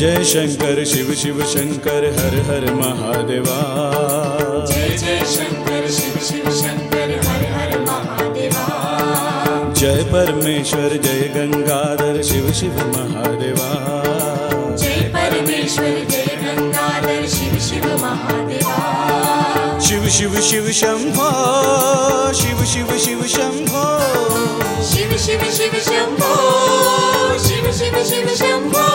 जय शंकर शिव शिव शंकर हर हर महादेवा जय जय शंकर शिव शिव शंकर हर हर महादेवा जय परमेश्वर जय गंगाधर शिव शिव महादेवा जय परमेश्वर जय गंगाधर शिव शिव महादेवा शिव शिव शिव शंभो शिव शिव शिव शंभो शिव शिव शिव शंभो शिव शिव शिव शंभो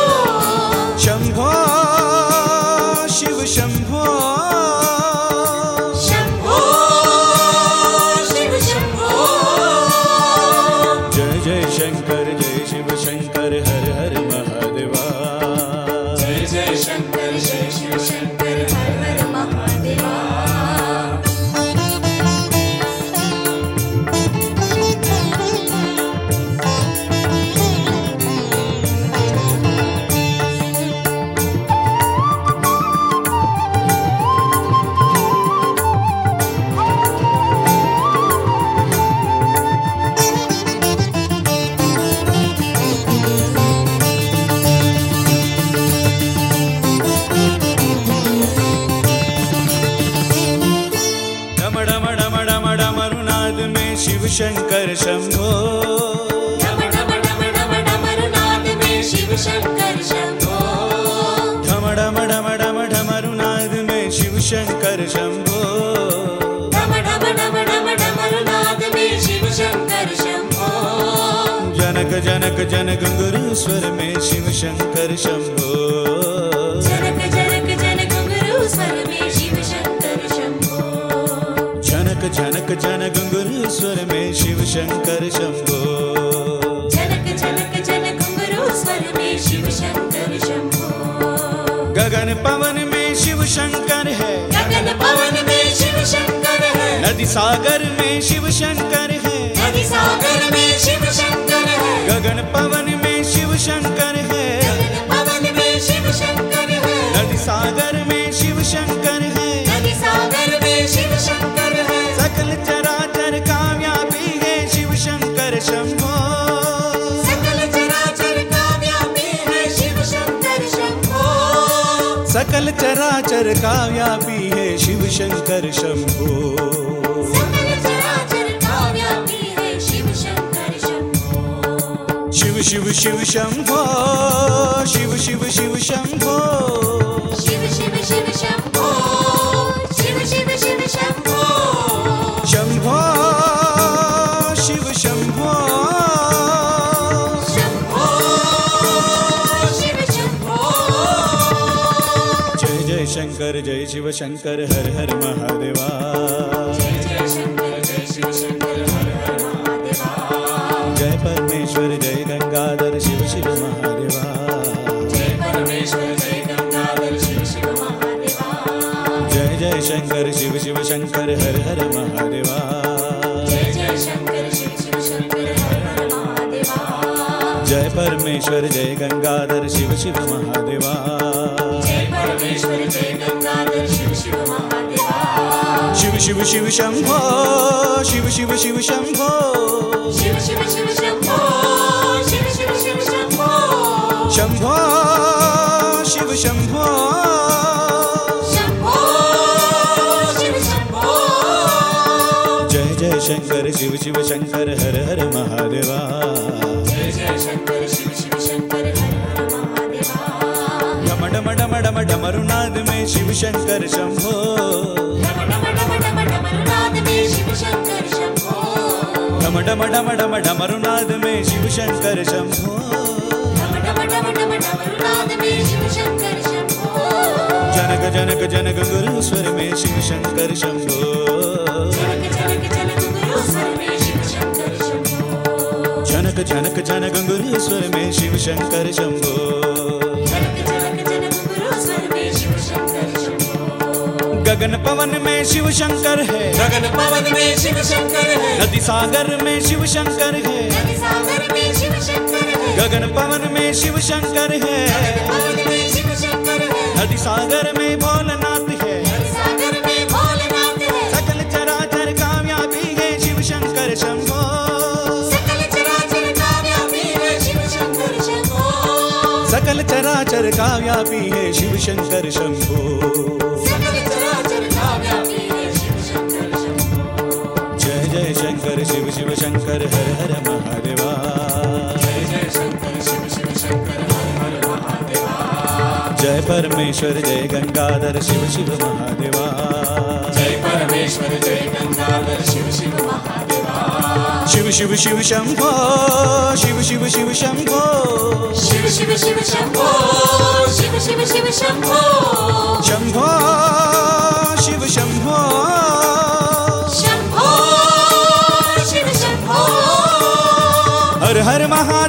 शंकर जय शिव शंकर हर हर महादेवा। शिवशङ्कर शम्भोनाथ मे शिवशङ्करमरुनाथ मे शिवशङ्कर शम्भो मे शिव शङ्कर शम्भो जनक जनक जनक गुरुस्वर मे शिवशङ्कर शम्भो जनक जनक गुरु स्वर में शिव शंकर शंभो। जनक जनक जनक गुरु स्वर में शिव शंकर शंभो। गगन पवन में शिव शंकर है। गगन पवन में शिव शंकर है। नदी सागर में शिव शंकर है। नदी सागर में शिव शंकर है। गगन पवन में शिव शंकर है। सकल चराचर का व्यापी है शिव शंकर शंभो। शिव शिव शिव शंभो शिव शिव शिव शंभो। शंकर, जय शिव शंकर, हर हर महादेवा। जय परमेश्वर, जय गंगाधर, शिव शिव महादेवा। जय जय शंकर, शिव शिव शंकर, हर हर महादेवा। जय जय शंकर शिव शिव शंकर हर हर महादेवा जय परमेश्वर, जय गंगाधर, शिव शिव महादेवा। परमेश्वर जय गंगाधर शिव शिव महादेवा शिव शिव शिव शंभो शिव शिव शिव शंभो शिव शिव शिव शंभो शिव शिव शिव शंभो शंभो शिव शंभो शंभो शिव शंभो जय जय शंकर शिव शिव शंकर हर हर महादेवा जय जय शंकर शिव शिव शंकर शिव शंकर शंभो। डम डम डम डम डमरुनाद में शिव शंकर शंभो। जनक जनक जनक गुरु स्वर में शिव शंकर शंभो। जनक जनक जनक गुरु स्वर में शिव शंकर शंभो। गगन पवन में शिव शंकर है। गगन पवन में शिव शंकर है। नदी सागर में शिव शंकर है। नदी सागर में शिव शंकर है। गगन पवन में शिव शंकर है। पवन में शिव शंकर है। नदी सागर में भोलनाथ है। नदी सागर में भोलेनाथ है। सकल चराचर कामयाबी है शिव शंकर शंभो। सकल चराचर का व्यापी है शिव शंकर शंभो। सकल चराचर का व्यापी है शिव शंकर शंभो। शिव शिव शंकर हर हर महादेवा जय जय शंकर शिव शिव शंकर हर हर महादेवा जय परमेश्वर जय गंगाधर शिव शिव महादेवा जय परमेश्वर जय गंगाधर शिव शिव महादेवा शिव शिव शिव शंभो शिव शिव शिव शंभो शिव शिव शिव शंभो शिव शिव शिव शंभो शंभो शंभो शंभो शिव शंभो हर हर महा